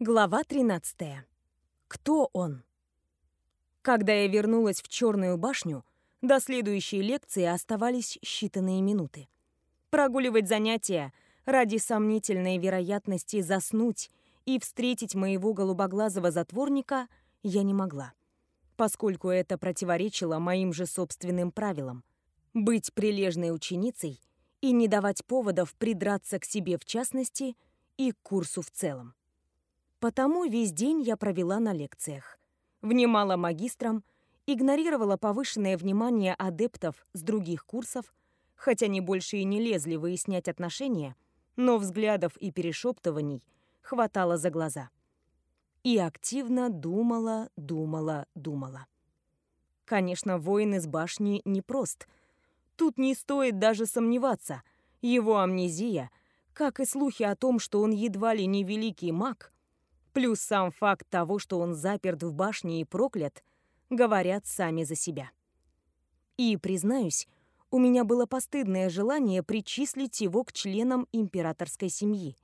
Глава 13. Кто он? Когда я вернулась в Черную башню, до следующей лекции оставались считанные минуты. Прогуливать занятия ради сомнительной вероятности заснуть и встретить моего голубоглазого затворника я не могла, поскольку это противоречило моим же собственным правилам — быть прилежной ученицей и не давать поводов придраться к себе в частности и к курсу в целом. Потому весь день я провела на лекциях. Внимала магистрам, игнорировала повышенное внимание адептов с других курсов, хотя они больше и не лезли выяснять отношения, но взглядов и перешептываний хватало за глаза. И активно думала, думала, думала. Конечно, воин из башни непрост — Тут не стоит даже сомневаться. Его амнезия, как и слухи о том, что он едва ли не великий маг, плюс сам факт того, что он заперт в башне и проклят, говорят сами за себя. И, признаюсь, у меня было постыдное желание причислить его к членам императорской семьи.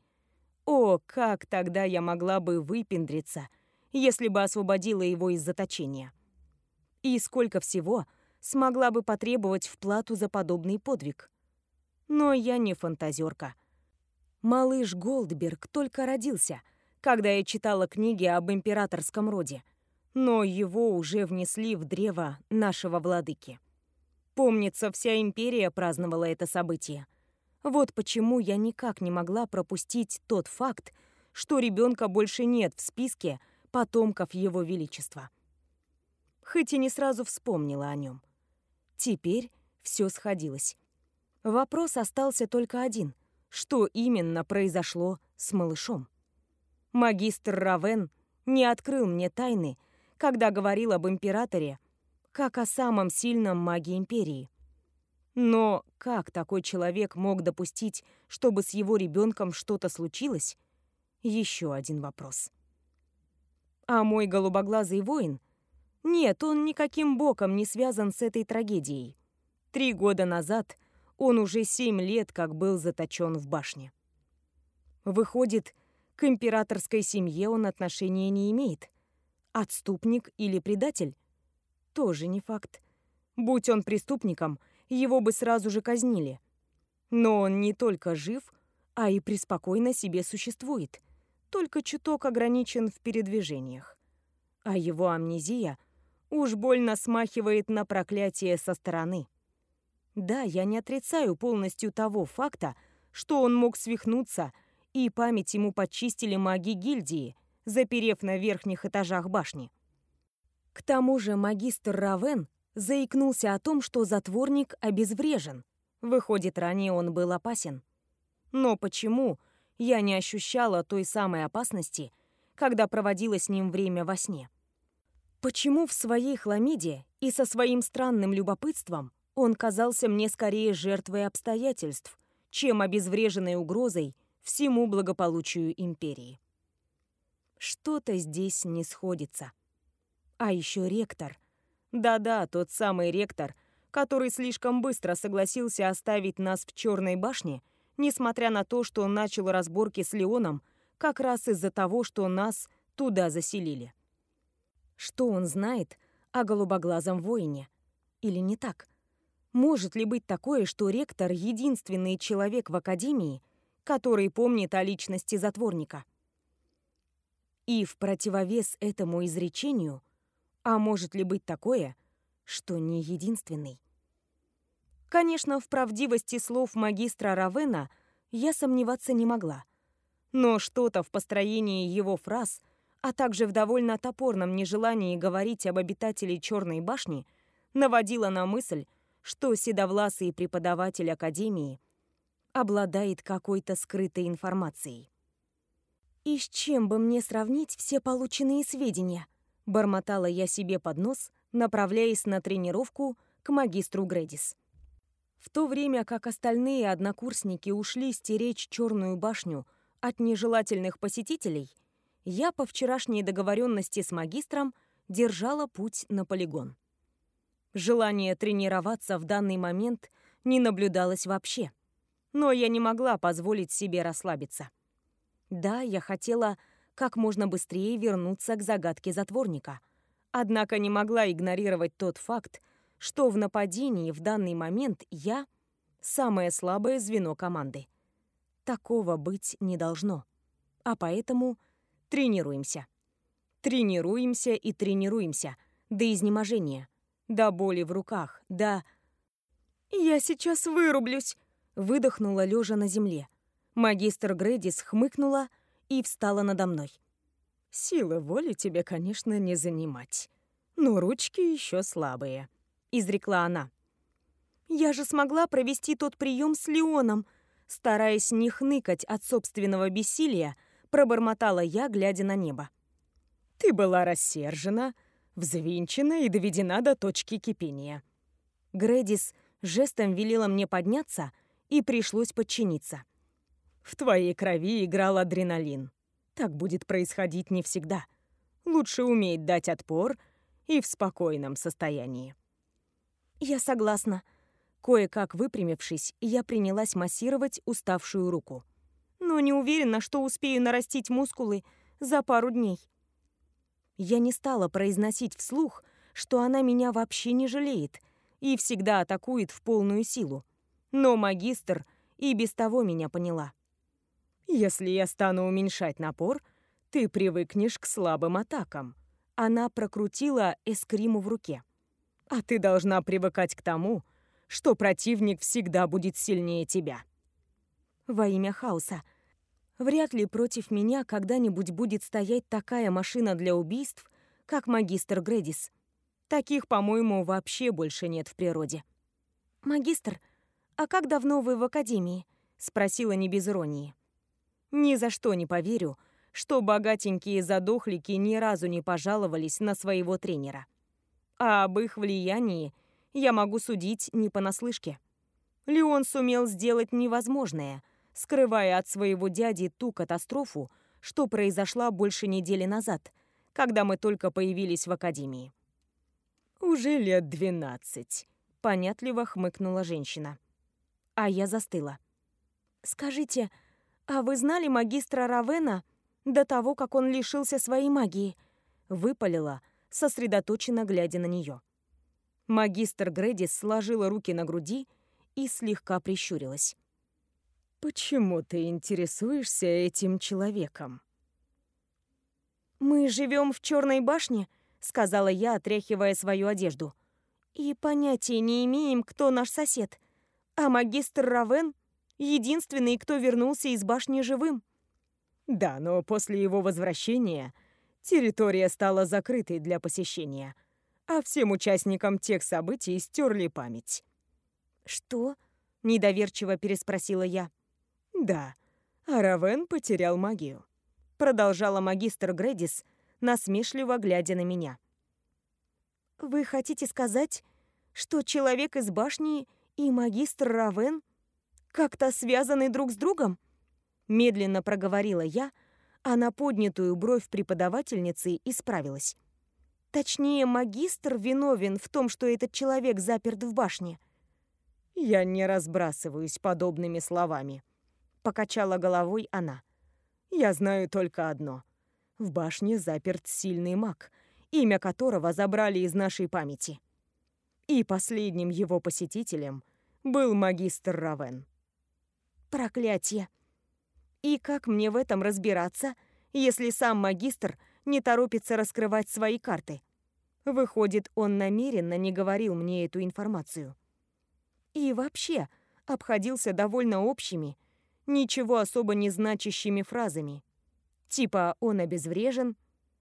О, как тогда я могла бы выпендриться, если бы освободила его из заточения. И сколько всего смогла бы потребовать в плату за подобный подвиг. Но я не фантазерка. Малыш Голдберг только родился, когда я читала книги об императорском роде, но его уже внесли в древо нашего владыки. Помнится, вся империя праздновала это событие. Вот почему я никак не могла пропустить тот факт, что ребенка больше нет в списке потомков его величества. Хоть и не сразу вспомнила о нем. Теперь все сходилось. Вопрос остался только один. Что именно произошло с малышом? Магистр Равен не открыл мне тайны, когда говорил об императоре, как о самом сильном маге империи. Но как такой человек мог допустить, чтобы с его ребенком что-то случилось? Еще один вопрос. А мой голубоглазый воин — нет, он никаким боком не связан с этой трагедией. Три года назад он уже семь лет как был заточен в башне. Выходит, к императорской семье он отношения не имеет. Отступник или предатель? Тоже не факт. Будь он преступником, его бы сразу же казнили. Но он не только жив, а и преспокойно себе существует, только чуток ограничен в передвижениях. А его амнезия — Уж больно смахивает на проклятие со стороны. Да, я не отрицаю полностью того факта, что он мог свихнуться, и память ему подчистили маги гильдии, заперев на верхних этажах башни. К тому же магистр Равен заикнулся о том, что затворник обезврежен. Выходит, ранее он был опасен. Но почему я не ощущала той самой опасности, когда проводила с ним время во сне? Почему в своей хламиде и со своим странным любопытством он казался мне скорее жертвой обстоятельств, чем обезвреженной угрозой всему благополучию империи? Что-то здесь не сходится. А еще ректор. Да-да, тот самый ректор, который слишком быстро согласился оставить нас в Черной башне, несмотря на то, что он начал разборки с Леоном как раз из-за того, что нас туда заселили. Что он знает о голубоглазом воине? Или не так? Может ли быть такое, что ректор — единственный человек в Академии, который помнит о личности затворника? И в противовес этому изречению, а может ли быть такое, что не единственный? Конечно, в правдивости слов магистра Равена я сомневаться не могла. Но что-то в построении его фраз — а также в довольно топорном нежелании говорить об обитателе Черной башни, наводила на мысль, что седовласый преподаватель Академии обладает какой-то скрытой информацией. «И с чем бы мне сравнить все полученные сведения?» — бормотала я себе под нос, направляясь на тренировку к магистру Грэдис. В то время как остальные однокурсники ушли стеречь Черную башню от нежелательных посетителей — я по вчерашней договоренности с магистром держала путь на полигон. Желание тренироваться в данный момент не наблюдалось вообще. Но я не могла позволить себе расслабиться. Да, я хотела как можно быстрее вернуться к загадке затворника. Однако не могла игнорировать тот факт, что в нападении в данный момент я — самое слабое звено команды. Такого быть не должно. А поэтому тренируемся. Тренируемся и тренируемся. До изнеможения. До боли в руках. До... «Я сейчас вырублюсь!» — выдохнула лежа на земле. Магистр Грэдис хмыкнула и встала надо мной. «Силы воли тебе, конечно, не занимать. Но ручки еще слабые», — изрекла она. «Я же смогла провести тот прием с Леоном», стараясь не хныкать от собственного бессилия, пробормотала я, глядя на небо. «Ты была рассержена, взвинчена и доведена до точки кипения». Грэдис жестом велела мне подняться, и пришлось подчиниться. «В твоей крови играл адреналин. Так будет происходить не всегда. Лучше уметь дать отпор и в спокойном состоянии». «Я согласна», Кое-как выпрямившись, я принялась массировать уставшую руку. Но не уверена, что успею нарастить мускулы за пару дней. Я не стала произносить вслух, что она меня вообще не жалеет и всегда атакует в полную силу. Но магистр и без того меня поняла. «Если я стану уменьшать напор, ты привыкнешь к слабым атакам». Она прокрутила эскриму в руке. «А ты должна привыкать к тому, что противник всегда будет сильнее тебя. Во имя хаоса. Вряд ли против меня когда-нибудь будет стоять такая машина для убийств, как магистр Гредис. Таких, по-моему, вообще больше нет в природе. «Магистр, а как давно вы в академии?» — спросила не без иронии. «Ни за что не поверю, что богатенькие задохлики ни разу не пожаловались на своего тренера. А об их влиянии я могу судить не понаслышке. Леон сумел сделать невозможное, скрывая от своего дяди ту катастрофу, что произошла больше недели назад, когда мы только появились в академии. «Уже лет двенадцать», — понятливо хмыкнула женщина. А я застыла. «Скажите, а вы знали магистра Равена до того, как он лишился своей магии?» Выпалила, сосредоточенно глядя на нее. Магистр Грэдис сложила руки на груди и слегка прищурилась. «Почему ты интересуешься этим человеком?» «Мы живем в Черной башне», — сказала я, отряхивая свою одежду. «И понятия не имеем, кто наш сосед. А магистр Равен — единственный, кто вернулся из башни живым». «Да, но после его возвращения территория стала закрытой для посещения», а всем участникам тех событий стерли память. «Что?» — недоверчиво переспросила я. «Да, Аравен потерял магию», — продолжала магистр Гредис, насмешливо глядя на меня. «Вы хотите сказать, что человек из башни и магистр Равен как-то связаны друг с другом?» Медленно проговорила я, а на поднятую бровь преподавательницы исправилась. Точнее, магистр виновен в том, что этот человек заперт в башне. Я не разбрасываюсь подобными словами. Покачала головой она. Я знаю только одно. В башне заперт сильный маг, имя которого забрали из нашей памяти. И последним его посетителем был магистр Равен. Проклятие! И как мне в этом разбираться, если сам магистр не торопится раскрывать свои карты. Выходит, он намеренно не говорил мне эту информацию. И вообще обходился довольно общими, ничего особо не значащими фразами. Типа «он обезврежен»,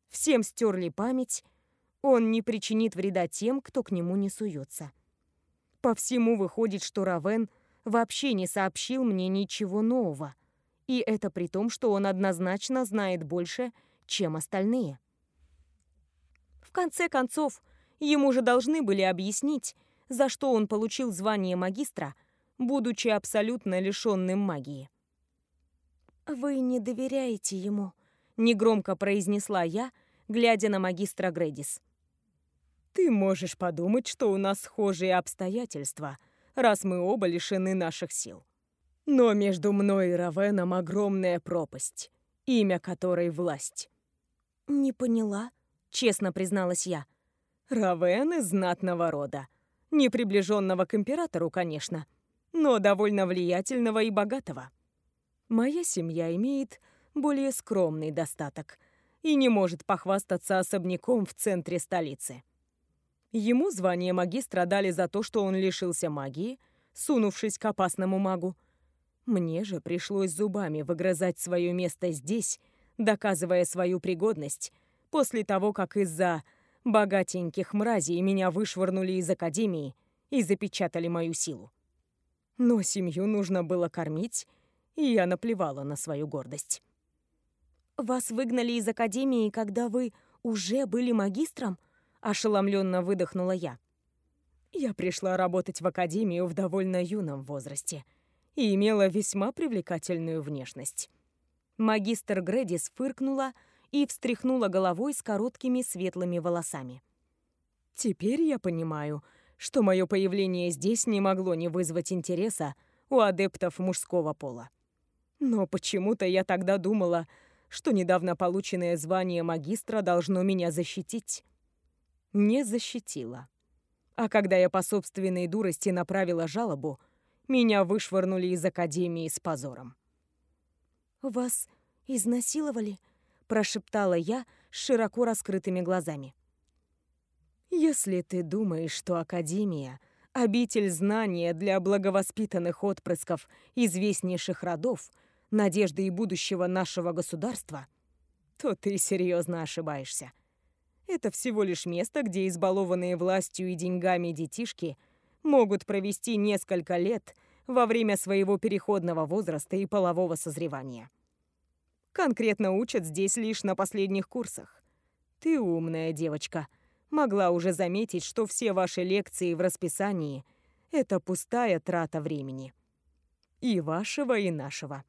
«всем стерли память», «он не причинит вреда тем, кто к нему не суется». По всему выходит, что Равен вообще не сообщил мне ничего нового. И это при том, что он однозначно знает больше, чем остальные. В конце концов, ему же должны были объяснить, за что он получил звание магистра, будучи абсолютно лишенным магии. «Вы не доверяете ему», — негромко произнесла я, глядя на магистра Гредис. «Ты можешь подумать, что у нас схожие обстоятельства, раз мы оба лишены наших сил. Но между мной и Равеном огромная пропасть, имя которой — власть. «Не поняла», — честно призналась я. «Равен из знатного рода. Не приближенного к императору, конечно, но довольно влиятельного и богатого. Моя семья имеет более скромный достаток и не может похвастаться особняком в центре столицы. Ему звание магистра дали за то, что он лишился магии, сунувшись к опасному магу. Мне же пришлось зубами выгрызать свое место здесь, доказывая свою пригодность, после того, как из-за богатеньких мразей меня вышвырнули из академии и запечатали мою силу. Но семью нужно было кормить, и я наплевала на свою гордость. «Вас выгнали из академии, когда вы уже были магистром?» – ошеломленно выдохнула я. Я пришла работать в академию в довольно юном возрасте и имела весьма привлекательную внешность. Магистр Грэдис фыркнула и встряхнула головой с короткими светлыми волосами. «Теперь я понимаю, что мое появление здесь не могло не вызвать интереса у адептов мужского пола. Но почему-то я тогда думала, что недавно полученное звание магистра должно меня защитить. Не защитило. А когда я по собственной дурости направила жалобу, меня вышвырнули из академии с позором. «Вас изнасиловали?» – прошептала я с широко раскрытыми глазами. Если ты думаешь, что Академия — обитель знания для благовоспитанных отпрысков известнейших родов, надежды и будущего нашего государства, то ты серьезно ошибаешься. Это всего лишь место, где избалованные властью и деньгами детишки могут провести несколько лет во время своего переходного возраста и полового созревания. Конкретно учат здесь лишь на последних курсах. Ты умная девочка — могла уже заметить, что все ваши лекции в расписании — это пустая трата времени. И вашего, и нашего.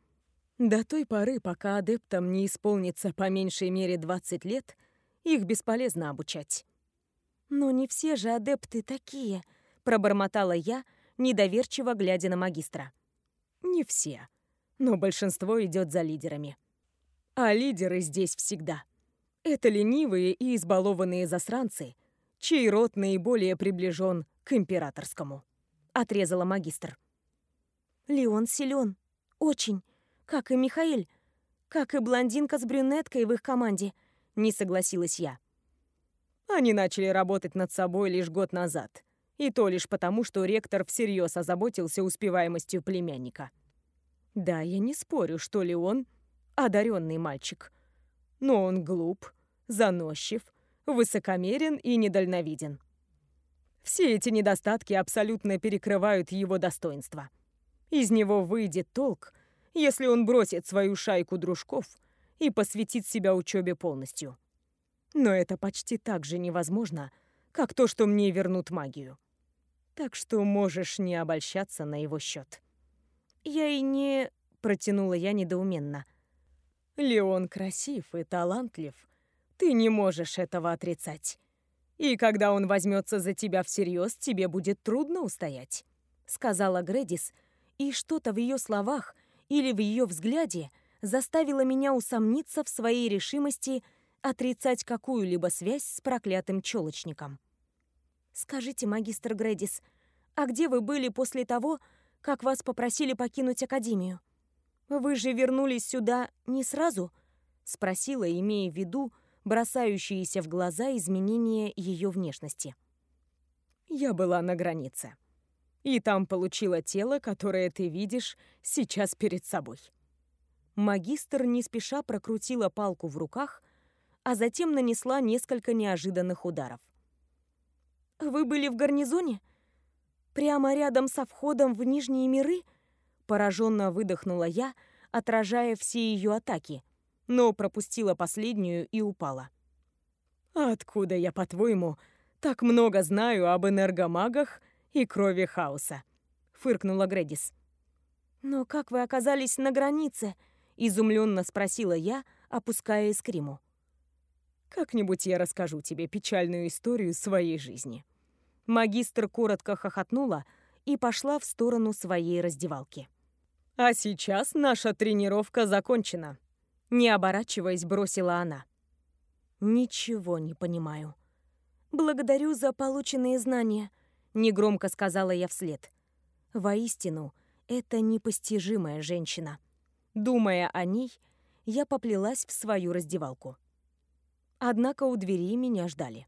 До той поры, пока адептам не исполнится по меньшей мере 20 лет, их бесполезно обучать. «Но не все же адепты такие», — пробормотала я, недоверчиво глядя на магистра. «Не все, но большинство идет за лидерами. А лидеры здесь всегда». Это ленивые и избалованные засранцы, чей род наиболее приближен к императорскому. Отрезала магистр. Леон силен. Очень. Как и Михаил. Как и блондинка с брюнеткой в их команде. Не согласилась я. Они начали работать над собой лишь год назад. И то лишь потому, что ректор всерьез озаботился успеваемостью племянника. Да, я не спорю, что Леон — одаренный мальчик. Но он глуп, заносчив, высокомерен и недальновиден. Все эти недостатки абсолютно перекрывают его достоинства. Из него выйдет толк, если он бросит свою шайку дружков и посвятит себя учебе полностью. Но это почти так же невозможно, как то, что мне вернут магию. Так что можешь не обольщаться на его счет. «Я и не...» — протянула я недоуменно. «Леон красив и талантлив, ты не можешь этого отрицать. И когда он возьмется за тебя всерьез, тебе будет трудно устоять», — сказала Грэдис, и что-то в ее словах или в ее взгляде заставило меня усомниться в своей решимости отрицать какую-либо связь с проклятым челочником. «Скажите, магистр Грэдис, а где вы были после того, как вас попросили покинуть Академию? Вы же вернулись сюда не сразу?» — спросила, имея в виду, бросающиеся в глаза изменения ее внешности. «Я была на границе. И там получила тело, которое ты видишь сейчас перед собой». Магистр не спеша прокрутила палку в руках, а затем нанесла несколько неожиданных ударов. «Вы были в гарнизоне? Прямо рядом со входом в Нижние миры?» Пораженно выдохнула я, отражая все ее атаки – но пропустила последнюю и упала. «Откуда я, по-твоему, так много знаю об энергомагах и крови хаоса?» — фыркнула Гредис. «Но как вы оказались на границе?» — изумленно спросила я, опуская эскриму. «Как-нибудь я расскажу тебе печальную историю своей жизни». Магистр коротко хохотнула и пошла в сторону своей раздевалки. «А сейчас наша тренировка закончена. Не оборачиваясь, бросила она. Ничего не понимаю. Благодарю за полученные знания, негромко сказала я вслед. Воистину, это непостижимая женщина. Думая о ней, я поплелась в свою раздевалку. Однако у двери меня ждали.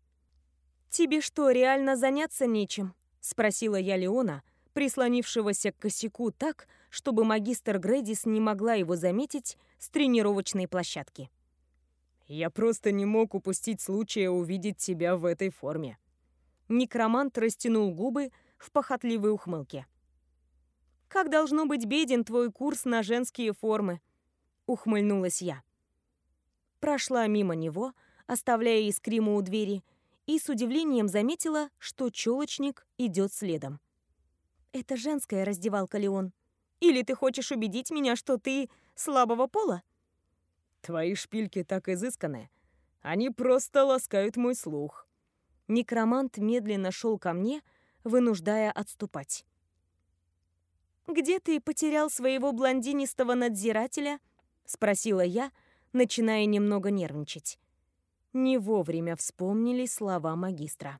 «Тебе что, реально заняться нечем?» — спросила я Леона, прислонившегося к косяку так, чтобы магистр Грэдис не могла его заметить с тренировочной площадки. «Я просто не мог упустить случая увидеть тебя в этой форме». Некромант растянул губы в похотливой ухмылке. «Как должно быть беден твой курс на женские формы?» — ухмыльнулась я. Прошла мимо него, оставляя искриму у двери, и с удивлением заметила, что челочник идет следом. «Это женская раздевалка, Леон. Или ты хочешь убедить меня, что ты слабого пола?» «Твои шпильки так изысканы. Они просто ласкают мой слух». Некромант медленно шел ко мне, вынуждая отступать. «Где ты потерял своего блондинистого надзирателя?» — спросила я, начиная немного нервничать. Не вовремя вспомнили слова магистра.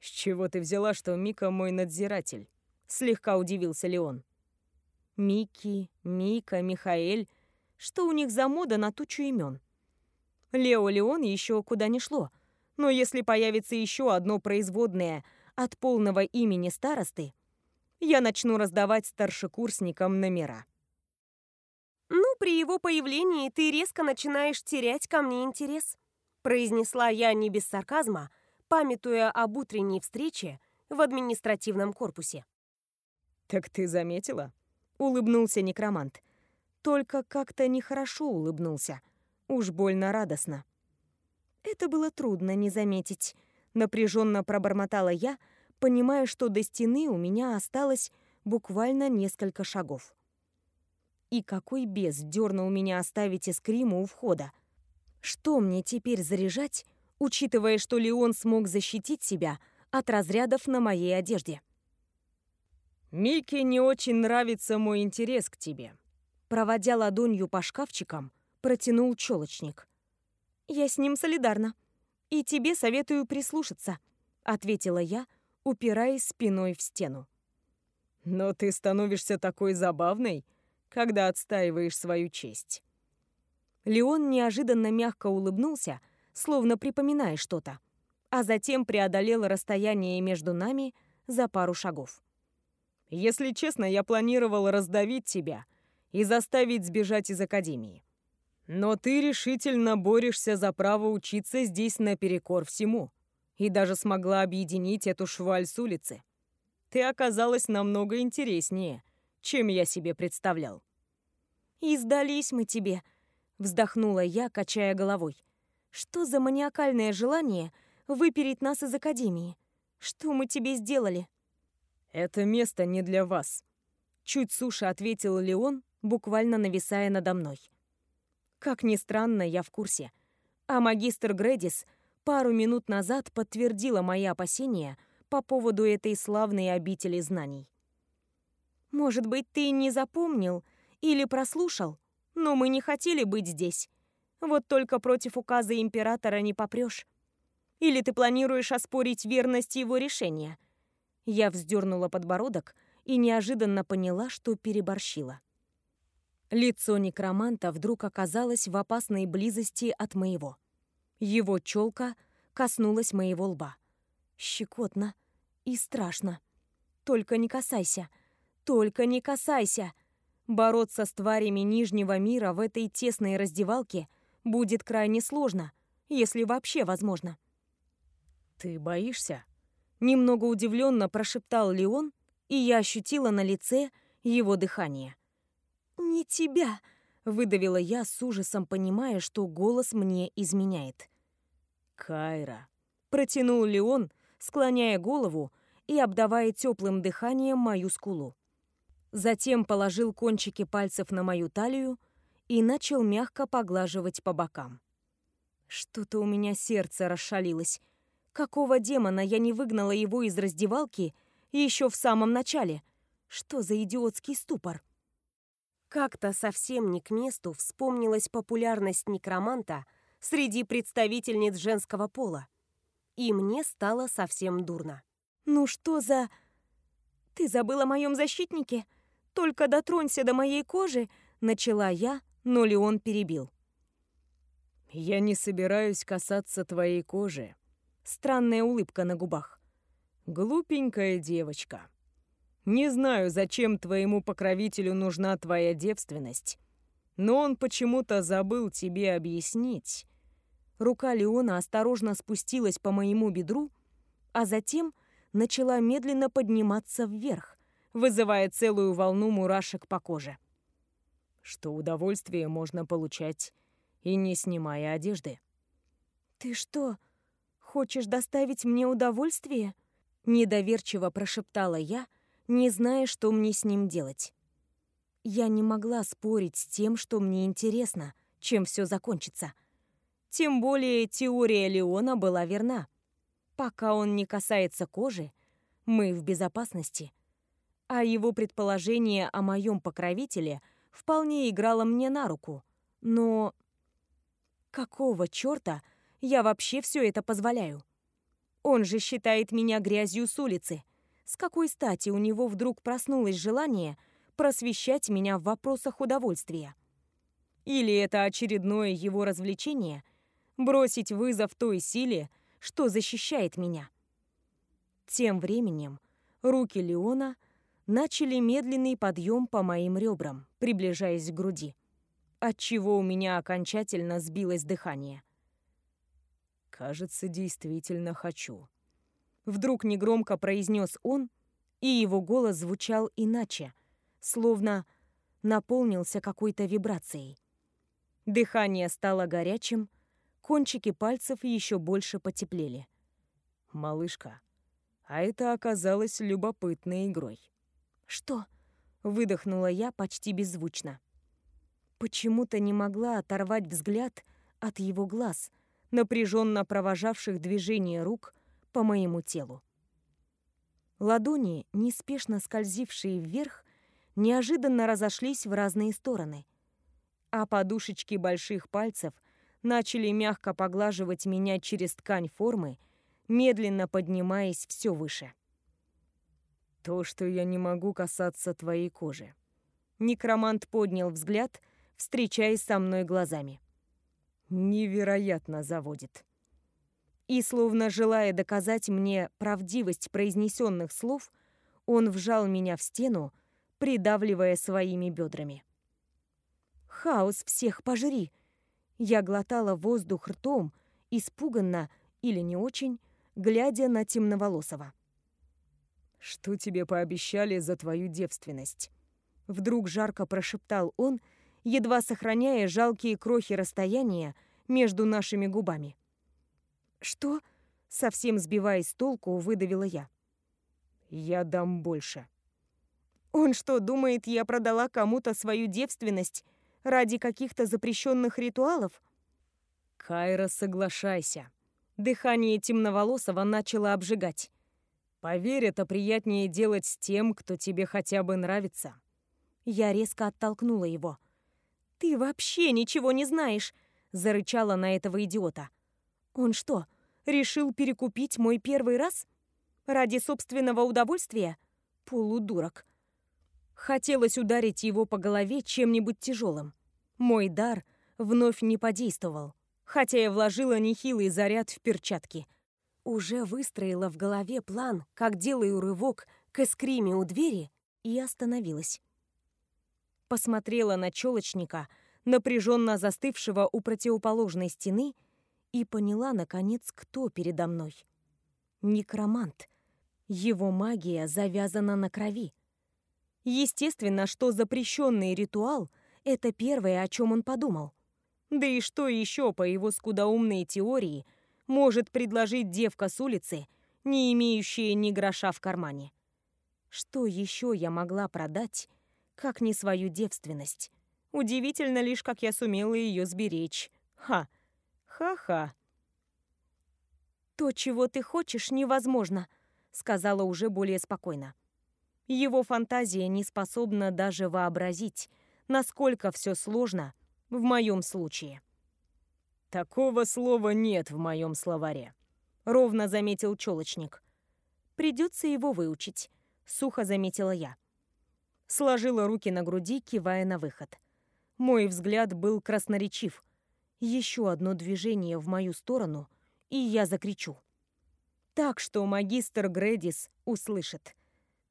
«С чего ты взяла, что Мика мой надзиратель?» — слегка удивился Леон. Мики, Мика, Михаэль. Что у них за мода на тучу имен? Лео Леон еще куда не шло. Но если появится еще одно производное от полного имени старосты, я начну раздавать старшекурсникам номера. «Ну, при его появлении ты резко начинаешь терять ко мне интерес», произнесла я не без сарказма, памятуя об утренней встрече в административном корпусе. «Так ты заметила?» — улыбнулся некромант. Только как-то нехорошо улыбнулся. Уж больно радостно. Это было трудно не заметить. Напряженно пробормотала я, понимая, что до стены у меня осталось буквально несколько шагов. И какой бес дернул меня оставить эскриму у входа? Что мне теперь заряжать, учитывая, что Леон смог защитить себя от разрядов на моей одежде? «Мике не очень нравится мой интерес к тебе», проводя ладонью по шкафчикам, протянул челочник. «Я с ним солидарна. И тебе советую прислушаться», — ответила я, упираясь спиной в стену. «Но ты становишься такой забавной, когда отстаиваешь свою честь». Леон неожиданно мягко улыбнулся, словно припоминая что-то, а затем преодолел расстояние между нами за пару шагов. «Если честно, я планировал раздавить тебя и заставить сбежать из Академии. Но ты решительно борешься за право учиться здесь наперекор всему и даже смогла объединить эту шваль с улицы. Ты оказалась намного интереснее, чем я себе представлял». «И сдались мы тебе», Вздохнула я, качая головой. Что за маниакальное желание выпереть нас из академии? Что мы тебе сделали? Это место не для вас. Чуть суше ответил Леон, буквально нависая надо мной. Как ни странно, я в курсе. А магистр Гредис пару минут назад подтвердила мои опасения по поводу этой славной обители знаний. Может быть, ты не запомнил или прослушал? Но мы не хотели быть здесь. Вот только против указа императора не попрешь. Или ты планируешь оспорить верность его решения? Я вздернула подбородок и неожиданно поняла, что переборщила. Лицо некроманта вдруг оказалось в опасной близости от моего. Его челка коснулась моего лба. Щекотно и страшно. Только не касайся. Только не касайся. Бороться с тварями Нижнего мира в этой тесной раздевалке будет крайне сложно, если вообще возможно. «Ты боишься?» Немного удивленно прошептал Леон, и я ощутила на лице его дыхание. «Не тебя!» — выдавила я с ужасом, понимая, что голос мне изменяет. «Кайра!» — протянул Леон, склоняя голову и обдавая теплым дыханием мою скулу. Затем положил кончики пальцев на мою талию и начал мягко поглаживать по бокам. Что-то у меня сердце расшалилось. Какого демона я не выгнала его из раздевалки еще в самом начале? Что за идиотский ступор? Как-то совсем не к месту вспомнилась популярность некроманта среди представительниц женского пола. И мне стало совсем дурно. «Ну что за...» «Ты забыл о моем защитнике? Только дотронься до моей кожи!» Начала я, но Леон перебил. «Я не собираюсь касаться твоей кожи». Странная улыбка на губах. «Глупенькая девочка. Не знаю, зачем твоему покровителю нужна твоя девственность, но он почему-то забыл тебе объяснить». Рука Леона осторожно спустилась по моему бедру, а затем начала медленно подниматься вверх, вызывая целую волну мурашек по коже. Что удовольствие можно получать и не снимая одежды. «Ты что, хочешь доставить мне удовольствие?» Недоверчиво прошептала я, не зная, что мне с ним делать. Я не могла спорить с тем, что мне интересно, чем все закончится. Тем более теория Леона была верна. Пока он не касается кожи, мы в безопасности. А его предположение о моем покровителе вполне играло мне на руку. Но какого чёрта я вообще все это позволяю? Он же считает меня грязью с улицы. С какой стати у него вдруг проснулось желание просвещать меня в вопросах удовольствия? Или это очередное его развлечение — бросить вызов той силе, что защищает меня? Тем временем руки Леона начали медленный подъем по моим ребрам, приближаясь к груди, отчего у меня окончательно сбилось дыхание. «Кажется, действительно хочу», — вдруг негромко произнес он, и его голос звучал иначе, словно наполнился какой-то вибрацией. Дыхание стало горячим, кончики пальцев еще больше потеплели. «Малышка, а это оказалось любопытной игрой. «Что?» — выдохнула я почти беззвучно. Почему-то не могла оторвать взгляд от его глаз, напряженно провожавших движение рук по моему телу. Ладони, неспешно скользившие вверх, неожиданно разошлись в разные стороны, а подушечки больших пальцев начали мягко поглаживать меня через ткань формы, медленно поднимаясь все выше. «То, что я не могу касаться твоей кожи». Некромант поднял взгляд, встречаясь со мной глазами. «Невероятно заводит». И, словно желая доказать мне правдивость произнесенных слов, он вжал меня в стену, придавливая своими бедрами. «Хаос всех пожри!» Я глотала воздух ртом, испуганно или не очень, глядя на темноволосого. «Что тебе пообещали за твою девственность?» Вдруг жарко прошептал он, едва сохраняя жалкие крохи расстояния между нашими губами. «Что?» — совсем сбиваясь с толку, выдавила я. «Я дам больше». «Он что, думает, я продала кому-то свою девственность ради каких-то запрещенных ритуалов?» «Кайра, соглашайся», Дыхание темноволосого начало обжигать. «Поверь, это приятнее делать с тем, кто тебе хотя бы нравится». Я резко оттолкнула его. «Ты вообще ничего не знаешь!» — зарычала на этого идиота. «Он что, решил перекупить мой первый раз? Ради собственного удовольствия? Полудурок!» Хотелось ударить его по голове чем-нибудь тяжелым. Мой дар вновь не подействовал хотя я вложила нехилый заряд в перчатки. Уже выстроила в голове план, как делаю рывок к эскриме у двери, и остановилась. Посмотрела на челочника, напряженно застывшего у противоположной стены, и поняла, наконец, кто передо мной. Некромант. Его магия завязана на крови. Естественно, что запрещенный ритуал — это первое, о чем он подумал — да и что еще, по его скудоумной теории, может предложить девка с улицы, не имеющая ни гроша в кармане? Что еще я могла продать, как не свою девственность? Удивительно лишь, как я сумела ее сберечь. Ха! Ха-ха! «То, чего ты хочешь, невозможно», — сказала уже более спокойно. Его фантазия не способна даже вообразить, насколько все сложно — в моем случае. Такого слова нет в моем словаре. Ровно заметил челочник. Придется его выучить, сухо заметила я. Сложила руки на груди, кивая на выход. Мой взгляд был красноречив. Еще одно движение в мою сторону, и я закричу. Так что магистр Грэдис услышит.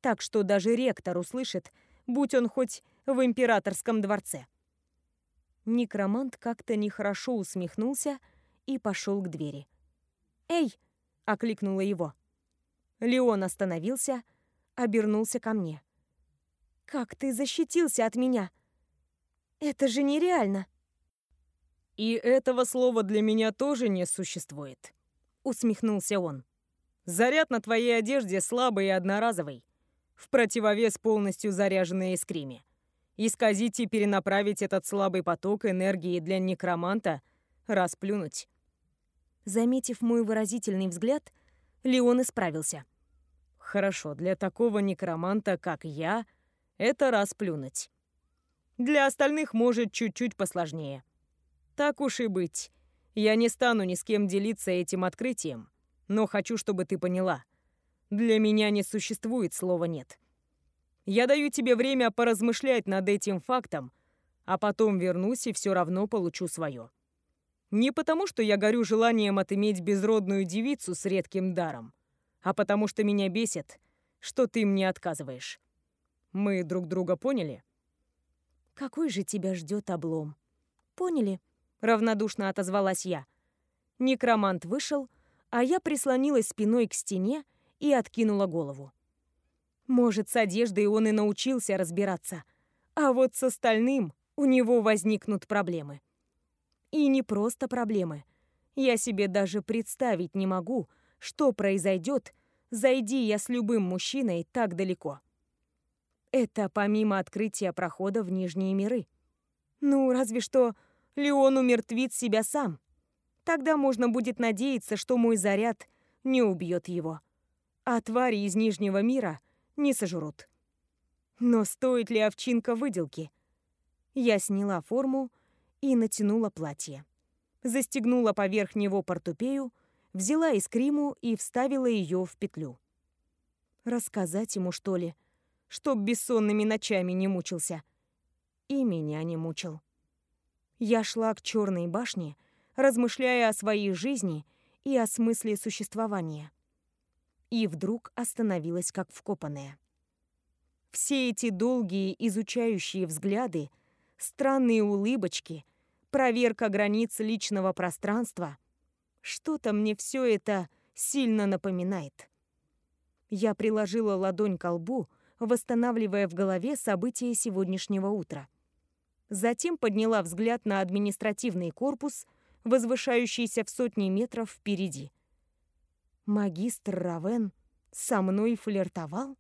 Так что даже ректор услышит, будь он хоть в императорском дворце. Некромант как-то нехорошо усмехнулся и пошел к двери. «Эй!» — окликнула его. Леон остановился, обернулся ко мне. «Как ты защитился от меня? Это же нереально!» «И этого слова для меня тоже не существует», — усмехнулся он. «Заряд на твоей одежде слабый и одноразовый, в противовес полностью заряженной искриме. Исказить и перенаправить этот слабый поток энергии для некроманта — расплюнуть». Заметив мой выразительный взгляд, Леон исправился. «Хорошо, для такого некроманта, как я, это расплюнуть. Для остальных может чуть-чуть посложнее. Так уж и быть. Я не стану ни с кем делиться этим открытием, но хочу, чтобы ты поняла. Для меня не существует слова «нет». Я даю тебе время поразмышлять над этим фактом, а потом вернусь и все равно получу свое. Не потому, что я горю желанием отыметь безродную девицу с редким даром, а потому что меня бесит, что ты мне отказываешь. Мы друг друга поняли? Какой же тебя ждет облом? Поняли? Равнодушно отозвалась я. Некромант вышел, а я прислонилась спиной к стене и откинула голову. Может, с одеждой он и научился разбираться, а вот с остальным у него возникнут проблемы. И не просто проблемы. Я себе даже представить не могу, что произойдет, зайди я с любым мужчиной так далеко. Это помимо открытия прохода в Нижние миры. Ну, разве что Леон умертвит себя сам. Тогда можно будет надеяться, что мой заряд не убьет его. А твари из Нижнего мира не сожрут. Но стоит ли овчинка выделки? Я сняла форму и натянула платье. Застегнула поверх него портупею, взяла искриму и вставила ее в петлю. Рассказать ему, что ли, чтоб бессонными ночами не мучился. И меня не мучил. Я шла к черной башне, размышляя о своей жизни и о смысле существования. И вдруг остановилась как вкопанная. Все эти долгие изучающие взгляды, странные улыбочки, проверка границ личного пространства. Что-то мне все это сильно напоминает. Я приложила ладонь к лбу, восстанавливая в голове события сегодняшнего утра. Затем подняла взгляд на административный корпус, возвышающийся в сотни метров впереди. Магистр Равен со мной флиртовал?